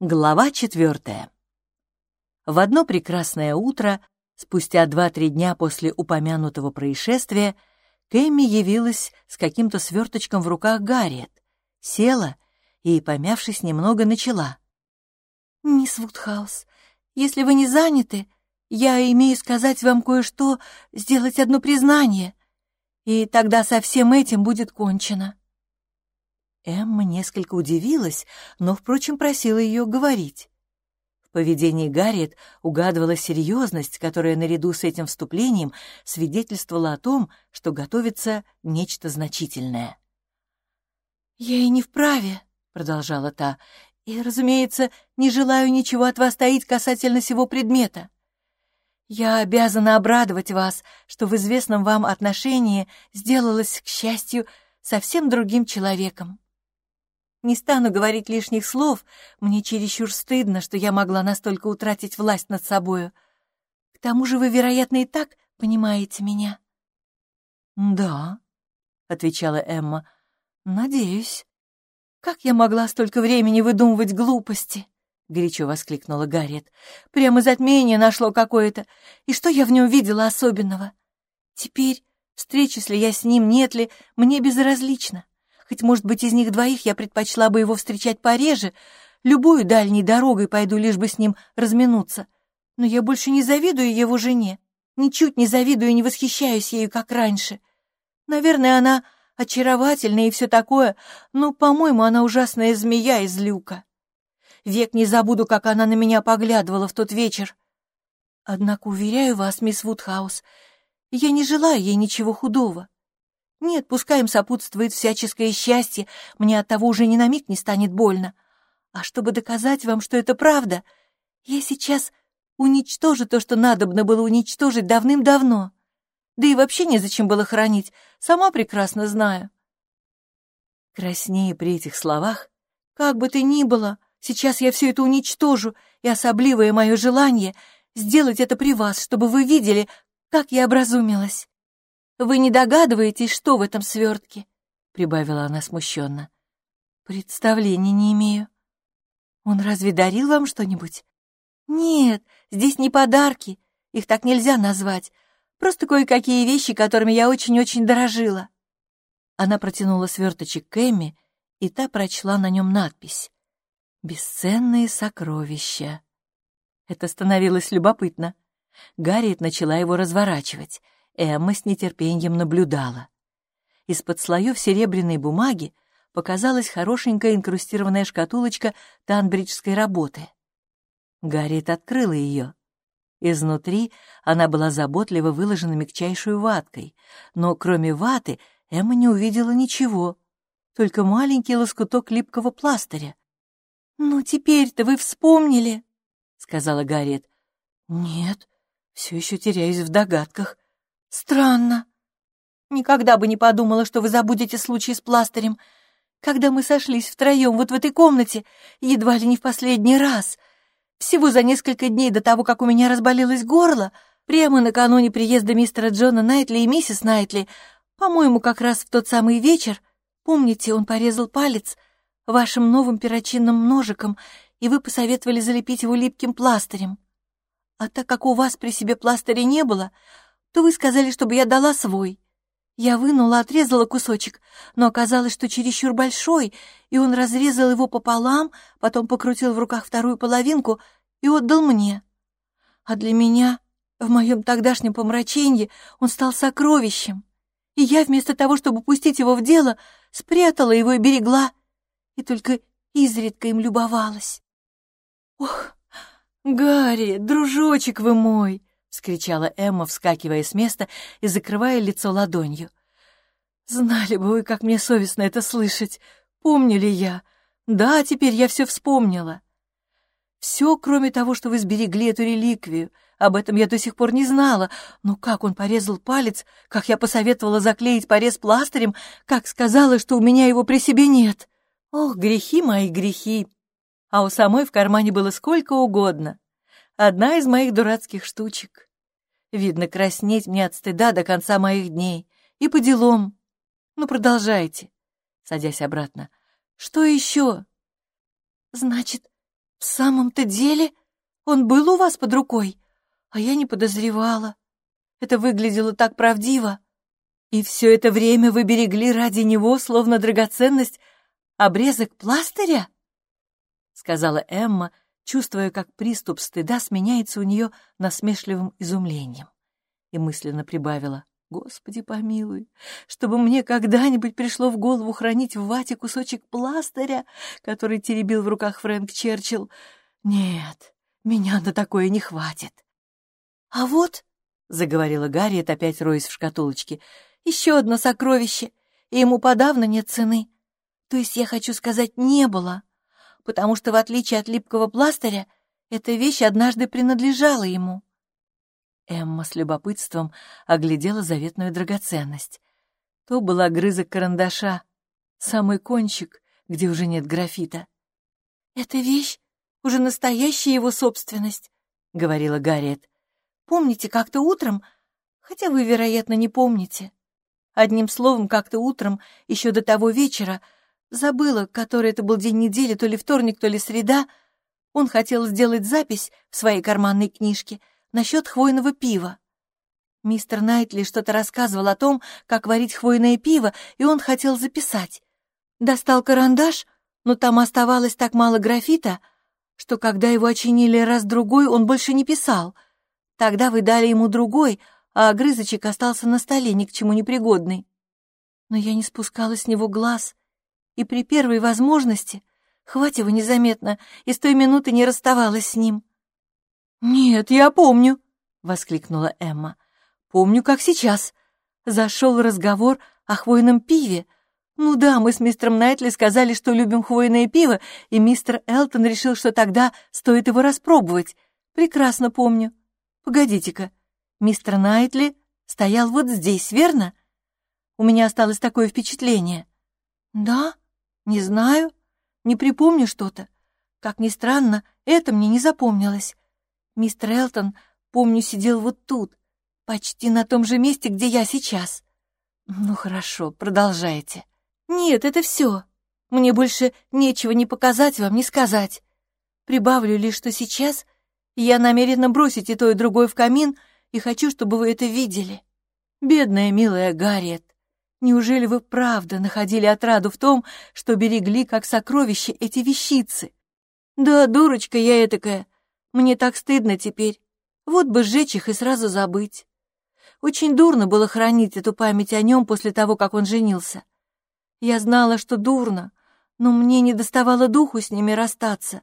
Глава четвертая. В одно прекрасное утро, спустя два-три дня после упомянутого происшествия, Кэмми явилась с каким-то сверточком в руках Гарриет, села и, помявшись немного, начала. «Мисс Вудхаус, если вы не заняты, я имею сказать вам кое-что, сделать одно признание, и тогда со всем этим будет кончено». Эмма несколько удивилась, но, впрочем, просила ее говорить. В поведении Гарриет угадывалась серьезность, которая наряду с этим вступлением свидетельствовала о том, что готовится нечто значительное. «Я и не вправе», — продолжала та, — «и, разумеется, не желаю ничего от вас таить касательно сего предмета. Я обязана обрадовать вас, что в известном вам отношении сделалась, к счастью, совсем другим человеком. Не стану говорить лишних слов, мне чересчур стыдно, что я могла настолько утратить власть над собою. К тому же вы, вероятно, и так понимаете меня. «Да», — отвечала Эмма, — «надеюсь». «Как я могла столько времени выдумывать глупости?» — горячо воскликнула Гарриет. «Прямо затмение нашло какое-то. И что я в нем видела особенного? Теперь, встречусь ли я с ним, нет ли, мне безразлично. Хоть, может быть, из них двоих я предпочла бы его встречать пореже, любую дальней дорогой пойду, лишь бы с ним разминуться. Но я больше не завидую его жене, ничуть не завидую и не восхищаюсь ею, как раньше. Наверное, она очаровательная и все такое, но, по-моему, она ужасная змея из люка. Век не забуду, как она на меня поглядывала в тот вечер. Однако, уверяю вас, мисс Вудхаус, я не желаю ей ничего худого. Нет, пускай им сопутствует всяческое счастье, мне от того уже ни на миг не станет больно. А чтобы доказать вам, что это правда, я сейчас уничтожу то, что надобно было уничтожить давным-давно. Да и вообще незачем было хранить, сама прекрасно знаю. Краснее при этих словах, как бы ты ни было, сейчас я все это уничтожу, и особливое мое желание — сделать это при вас, чтобы вы видели, как я образумилась. Вы не догадываетесь, что в этом свертке?» — прибавила она смущенно. «Представления не имею. Он разве дарил вам что-нибудь?» «Нет, здесь не подарки, их так нельзя назвать. Просто кое-какие вещи, которыми я очень-очень дорожила». Она протянула сверточек к Эмми, и та прочла на нем надпись «Бесценные сокровища». Это становилось любопытно. Гарриет начала его разворачивать — Эмма с нетерпением наблюдала. Из-под слоев серебряной бумаги показалась хорошенькая инкрустированная шкатулочка танбриджской работы. Гарриет открыла ее. Изнутри она была заботливо выложена мягчайшую ваткой, но кроме ваты Эмма не увидела ничего, только маленький лоскуток липкого пластыря. «Ну, теперь-то вы вспомнили», — сказала Гарриет. «Нет, все еще теряюсь в догадках», Странно. Никогда бы не подумала, что вы забудете случай с пластырем. Когда мы сошлись втроем вот в этой комнате, едва ли не в последний раз, всего за несколько дней до того, как у меня разболелось горло, прямо накануне приезда мистера Джона Найтли и миссис Найтли, по-моему, как раз в тот самый вечер, помните, он порезал палец вашим новым перочинным ножиком, и вы посоветовали залепить его липким пластырем. А так как у вас при себе пластыря не было, то вы сказали, чтобы я дала свой. Я вынула, отрезала кусочек, но оказалось, что чересчур большой, и он разрезал его пополам, потом покрутил в руках вторую половинку и отдал мне. А для меня, в моем тогдашнем помрачении, он стал сокровищем. И я вместо того, чтобы пустить его в дело, спрятала его и берегла, и только изредка им любовалась. Ох, Гарри, дружочек вы мой! Вскричала Эмма, вскакивая с места и закрывая лицо ладонью. «Знали бы вы, как мне совестно это слышать. Помнили я. Да, теперь я все вспомнила. Все, кроме того, что вы сберегли эту реликвию. Об этом я до сих пор не знала. Но как он порезал палец, как я посоветовала заклеить порез пластырем, как сказала, что у меня его при себе нет. Ох, грехи мои, грехи. А у самой в кармане было сколько угодно. Одна из моих дурацких штучек. Видно, краснеть мне от стыда до конца моих дней. И по делам. Ну, продолжайте. Садясь обратно. Что еще? Значит, В самом-то деле он был у вас под рукой, а я не подозревала. Это выглядело так правдиво. И все это время вы берегли ради него, словно драгоценность, обрезок пластыря? Сказала Эмма, чувствуя, как приступ стыда сменяется у нее насмешливым изумлением. И мысленно прибавила, «Господи помилуй, чтобы мне когда-нибудь пришло в голову хранить в вате кусочек пластыря, который теребил в руках Фрэнк Черчилл. Нет, меня на такое не хватит». «А вот», — заговорила Гарриет, опять роясь в шкатулочке, «еще одно сокровище, и ему подавно нет цены. То есть, я хочу сказать, не было» потому что, в отличие от липкого пластыря, эта вещь однажды принадлежала ему. Эмма с любопытством оглядела заветную драгоценность. То был огрызок карандаша, самый кончик, где уже нет графита. «Эта вещь уже настоящая его собственность», — говорила Гарриет. «Помните, как-то утром, хотя вы, вероятно, не помните. Одним словом, как-то утром, еще до того вечера, — Забыла, который это был день недели, то ли вторник, то ли среда. Он хотел сделать запись в своей карманной книжке насчет хвойного пива. Мистер Найтли что-то рассказывал о том, как варить хвойное пиво, и он хотел записать. Достал карандаш, но там оставалось так мало графита, что когда его очинили раз-другой, он больше не писал. Тогда вы дали ему другой, а огрызочек остался на столе, ни к чему не. Но я не спускала с него глаз — и при первой возможности, хвать его незаметно, и с той минуты не расставалась с ним. «Нет, я помню», — воскликнула Эмма. «Помню, как сейчас. Зашел разговор о хвойном пиве. Ну да, мы с мистером Найтли сказали, что любим хвойное пиво, и мистер Элтон решил, что тогда стоит его распробовать. Прекрасно помню. Погодите-ка, мистер Найтли стоял вот здесь, верно? У меня осталось такое впечатление». «Да?» «Не знаю, не припомню что-то. Как ни странно, это мне не запомнилось. Мистер Элтон, помню, сидел вот тут, почти на том же месте, где я сейчас. Ну хорошо, продолжайте. Нет, это все. Мне больше нечего ни показать вам, ни сказать. Прибавлю лишь, что сейчас я намерена бросить и то, и другое в камин, и хочу, чтобы вы это видели. Бедная милая Гарриет. Неужели вы правда находили отраду в том, что берегли как сокровище эти вещицы? Да, дурочка я этакая. Мне так стыдно теперь. Вот бы сжечь их и сразу забыть. Очень дурно было хранить эту память о нем после того, как он женился. Я знала, что дурно, но мне не доставало духу с ними расстаться.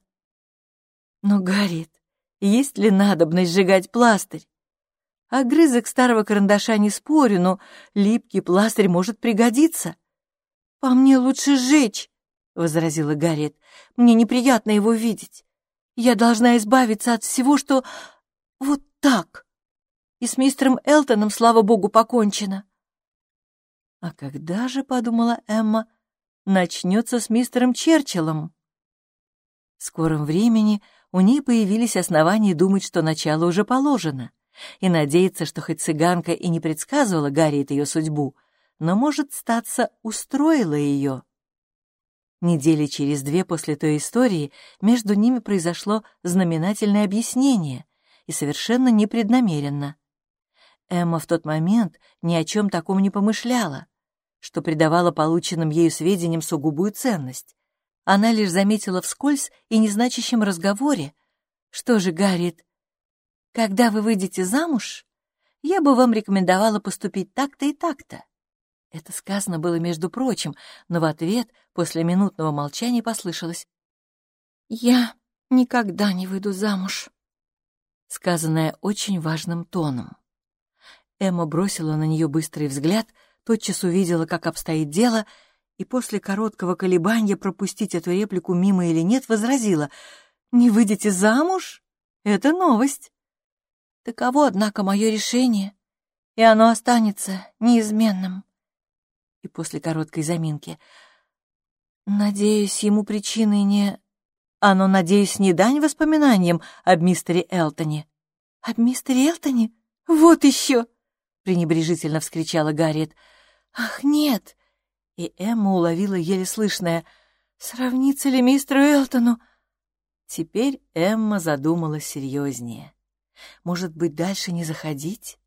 Но, Гарриет, есть ли надобность сжигать пластырь? Огрызок старого карандаша не спорю, но липкий пластырь может пригодиться. «По мне лучше сжечь», — возразила Гарриет. «Мне неприятно его видеть. Я должна избавиться от всего, что вот так. И с мистером Элтоном, слава богу, покончено». «А когда же, — подумала Эмма, — начнется с мистером Черчиллом?» В скором времени у ней появились основания думать, что начало уже положено — и надеяться, что хоть цыганка и не предсказывала Гарриет ее судьбу, но, может, статься, устроила ее. Недели через две после той истории между ними произошло знаменательное объяснение, и совершенно непреднамеренно. Эмма в тот момент ни о чем таком не помышляла, что придавало полученным ею сведениям сугубую ценность. Она лишь заметила вскользь и незначащем разговоре, что же, Гарриет, когда вы выйдете замуж, я бы вам рекомендовала поступить так-то и так-то. Это сказано было между прочим, но в ответ после минутного молчания послышалось «Я никогда не выйду замуж», сказанное очень важным тоном. Эмма бросила на нее быстрый взгляд, тотчас увидела, как обстоит дело, и после короткого колебания пропустить эту реплику мимо или нет, возразила «Не выйдете замуж? Это новость». Таково, однако, мое решение, и оно останется неизменным. И после короткой заминки. Надеюсь, ему причиной не... Оно, надеюсь, не дань воспоминаниям об мистере Элтоне. Об мистере Элтоне? Вот еще! пренебрежительно вскричала Гарриет. Ах, нет! И Эмма уловила еле слышное. Сравнится ли мистеру Элтону? Теперь Эмма задумалась серьезнее. Может быть, дальше не заходить?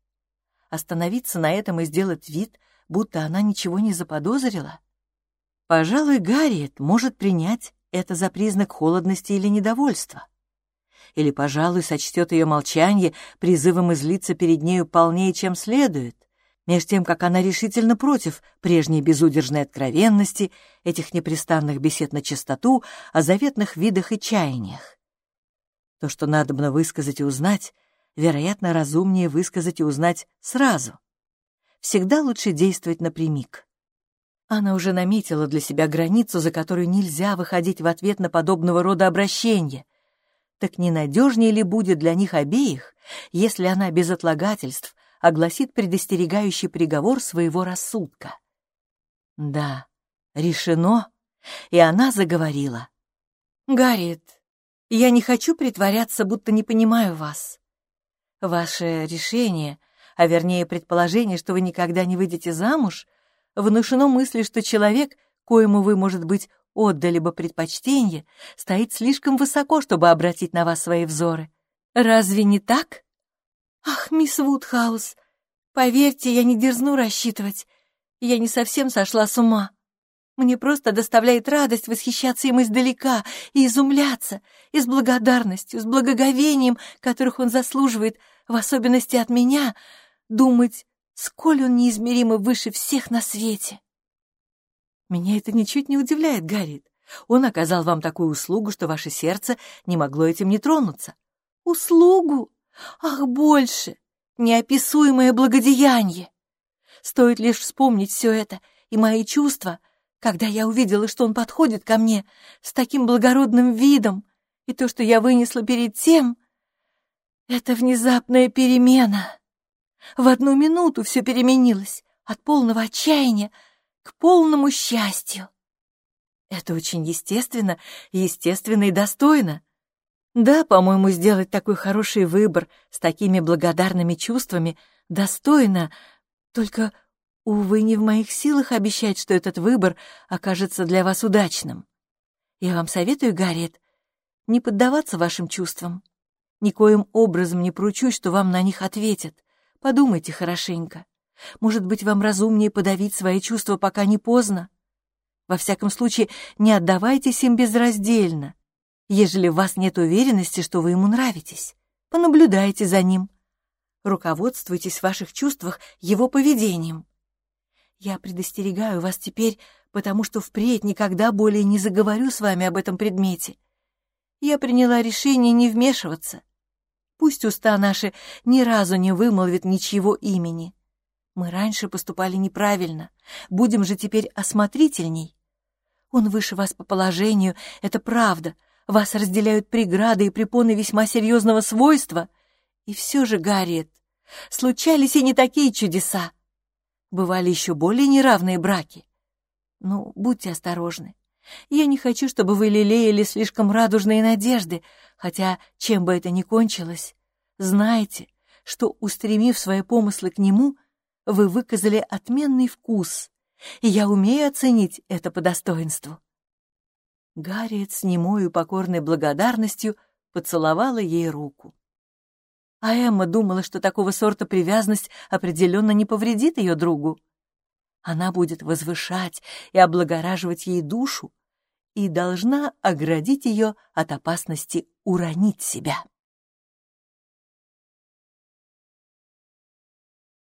Остановиться на этом и сделать вид, будто она ничего не заподозрила? Пожалуй, Гарриет может принять это за признак холодности или недовольства. Или, пожалуй, сочтет ее молчание призывом излиться перед нею полнее, чем следует, меж тем, как она решительно против прежней безудержной откровенности, этих непрестанных бесед на чистоту, о заветных видах и чаяниях. То, что надобно высказать и узнать, вероятно, разумнее высказать и узнать сразу. Всегда лучше действовать напрямик. Она уже наметила для себя границу, за которую нельзя выходить в ответ на подобного рода обращения. Так ненадежнее ли будет для них обеих, если она без отлагательств огласит предостерегающий приговор своего рассудка? Да, решено, и она заговорила. «Гарриет, я не хочу притворяться, будто не понимаю вас. Ваше решение, а вернее предположение, что вы никогда не выйдете замуж — внушено мысли, что человек, коему вы, может быть, отдали бы предпочтение, стоит слишком высоко, чтобы обратить на вас свои взоры. Разве не так? Ах, мисс Вудхаус, поверьте, я не дерзну рассчитывать. Я не совсем сошла с ума. Мне просто доставляет радость восхищаться им издалека и изумляться, и с благодарностью, с благоговением, которых он заслуживает, в особенности от меня, думать, сколь он неизмеримо выше всех на свете. Меня это ничуть не удивляет, Гаррит. Он оказал вам такую услугу, что ваше сердце не могло этим не тронуться. Услугу? Ах, больше! Неописуемое благодеяние! Стоит лишь вспомнить все это и мои чувства, когда я увидела, что он подходит ко мне с таким благородным видом, и то, что я вынесла перед тем, это внезапная перемена. В одну минуту все переменилось от полного отчаяния к полному счастью. Это очень естественно, естественно и достойно. Да, по-моему, сделать такой хороший выбор с такими благодарными чувствами достойно, только, увы, не в моих силах обещать, что этот выбор окажется для вас удачным. Я вам советую, Гарриет, не поддаваться вашим чувствам. Никоим образом не поручусь, что вам на них ответят. Подумайте хорошенько. Может быть, вам разумнее подавить свои чувства, пока не поздно? Во всяком случае, не отдавайтесь им безраздельно. Ежели у вас нет уверенности, что вы ему нравитесь, понаблюдайте за ним. Руководствуйтесь в ваших чувствах его поведением. Я предостерегаю вас теперь, потому что впредь никогда более не заговорю с вами об этом предмете. Я приняла решение не вмешиваться, Пусть уста наши ни разу не вымолвят ничьего имени. Мы раньше поступали неправильно, будем же теперь осмотрительней. Он выше вас по положению, это правда. Вас разделяют преграды и препоны весьма серьезного свойства. И все же, Гарриет, случались и не такие чудеса. Бывали еще более неравные браки. Ну, будьте осторожны. Я не хочу, чтобы вы лелеяли слишком радужные надежды, хотя, чем бы это ни кончилось, знайте, что, устремив свои помыслы к нему, вы выказали отменный вкус, и я умею оценить это по достоинству. Гарриет с немою покорной благодарностью поцеловала ей руку. А Эмма думала, что такого сорта привязанность определенно не повредит ее другу. Она будет возвышать и облагораживать ей душу и должна оградить ее от опасности уронить себя.